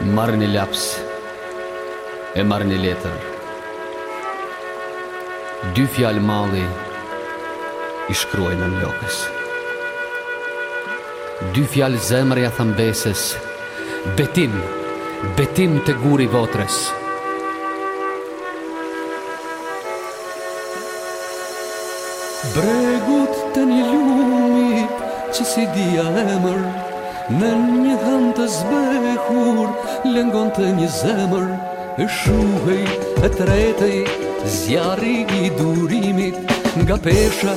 Marrë një laps E marrë një letër Dy fjalë mali I shkruaj në mjokës Dy fjalë zemërja thambeses Betim Betim të guri votres Bregut të një lumit Që si dia emër Në një hëndë të zbë lëngon të një zemër E shuhej, e tretej, zjarë i durimit Nga pesha,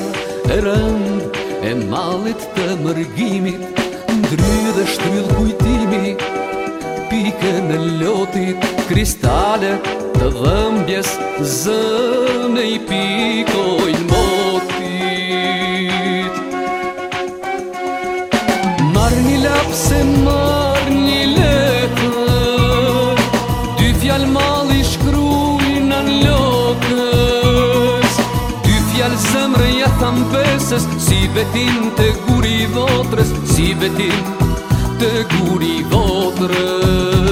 e rënd, e malit të mërgimit Ndry dhe shtryll kujtimi, pike në lotit Kristale të dhëmbjes, zëne i pikojnë motit Marë një lapë se marë tham Si betim të guri votrës Si betim të guri votrës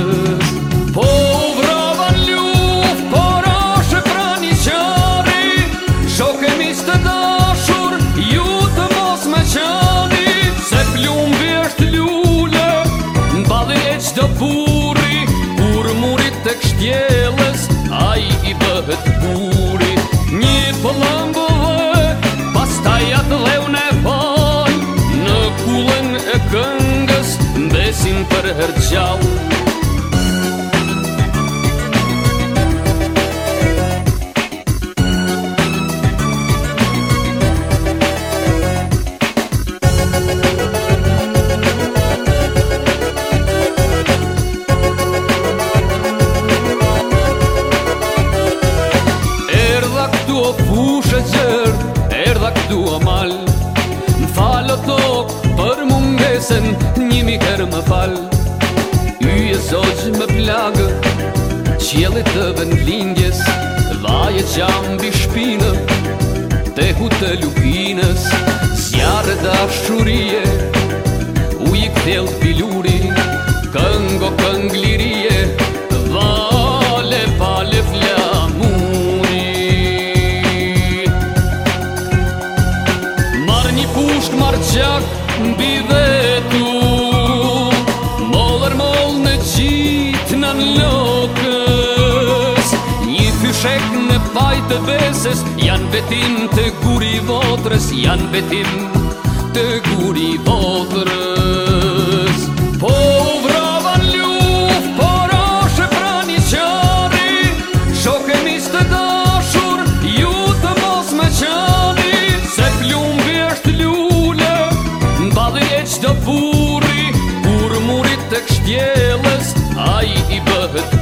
këngës Besim për herë Sen Njimi kërë më fal Yje zogjë më plagë Qjellit të vend lindjes Vaje qamë bi shpinë Tehu të lupinës Sjarë dhe ashurije Ujë këtel të piluri Këngo këng lirije Marë një pushkë, marë qakë Në bivetu Molër molë në gjitë në nëllokës Një fyshek në pajtë të beses Janë vetim të guri votrës Janë vetim të guri votrës aí e ibahd